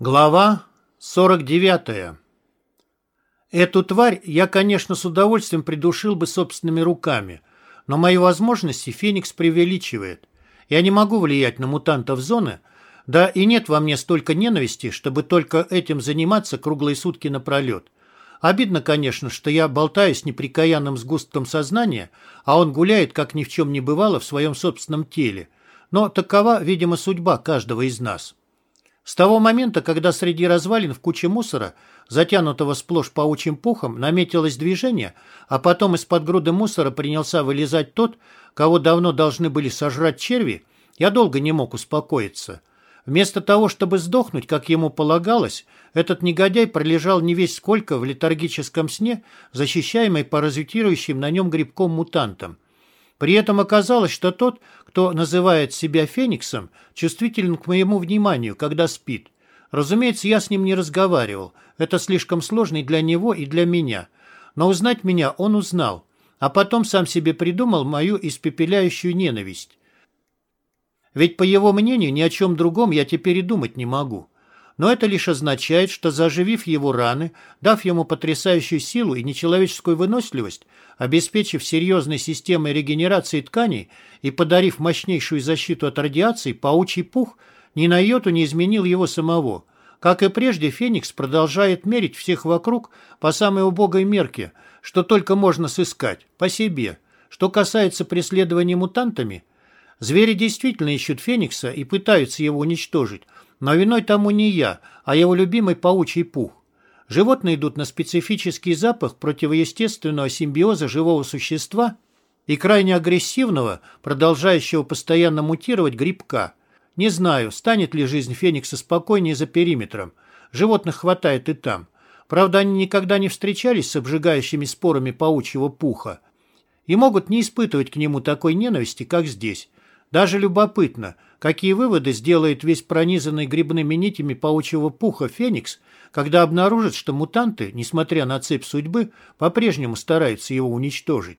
Глава 49. Эту тварь я, конечно, с удовольствием придушил бы собственными руками, но мои возможности Феникс преувеличивает. Я не могу влиять на мутантов зоны, да и нет во мне столько ненависти, чтобы только этим заниматься круглые сутки напролет. Обидно, конечно, что я болтаюсь неприкаянным сгустком сознания, а он гуляет, как ни в чем не бывало, в своем собственном теле. Но такова, видимо, судьба каждого из нас. С того момента, когда среди развалин в куче мусора, затянутого сплошь паучьим пухом, наметилось движение, а потом из-под груды мусора принялся вылезать тот, кого давно должны были сожрать черви, я долго не мог успокоиться. Вместо того, чтобы сдохнуть, как ему полагалось, этот негодяй пролежал не весь сколько в летаргическом сне, защищаемый паразитирующим на нем грибком-мутантом. При этом оказалось, что тот, кто называет себя Фениксом, чувствителен к моему вниманию, когда спит. Разумеется, я с ним не разговаривал. Это слишком сложно и для него, и для меня. Но узнать меня он узнал. А потом сам себе придумал мою испепеляющую ненависть. Ведь, по его мнению, ни о чем другом я теперь и думать не могу. Но это лишь означает, что заживив его раны, дав ему потрясающую силу и нечеловеческую выносливость, обеспечив серьезной системой регенерации тканей и подарив мощнейшую защиту от радиации, паучий пух ни на йоту не изменил его самого. Как и прежде, Феникс продолжает мерить всех вокруг по самой убогой мерке, что только можно сыскать, по себе. Что касается преследования мутантами, звери действительно ищут Феникса и пытаются его уничтожить, но виной тому не я, а его любимый паучий пух. Животные идут на специфический запах противоестественного симбиоза живого существа и крайне агрессивного, продолжающего постоянно мутировать грибка. Не знаю, станет ли жизнь Феникса спокойнее за периметром. Животных хватает и там. Правда, они никогда не встречались с обжигающими спорами паучьего пуха и могут не испытывать к нему такой ненависти, как здесь. Даже любопытно, какие выводы сделает весь пронизанный грибными нитями паучьего пуха Феникс, когда обнаружит, что мутанты, несмотря на цепь судьбы, по-прежнему стараются его уничтожить.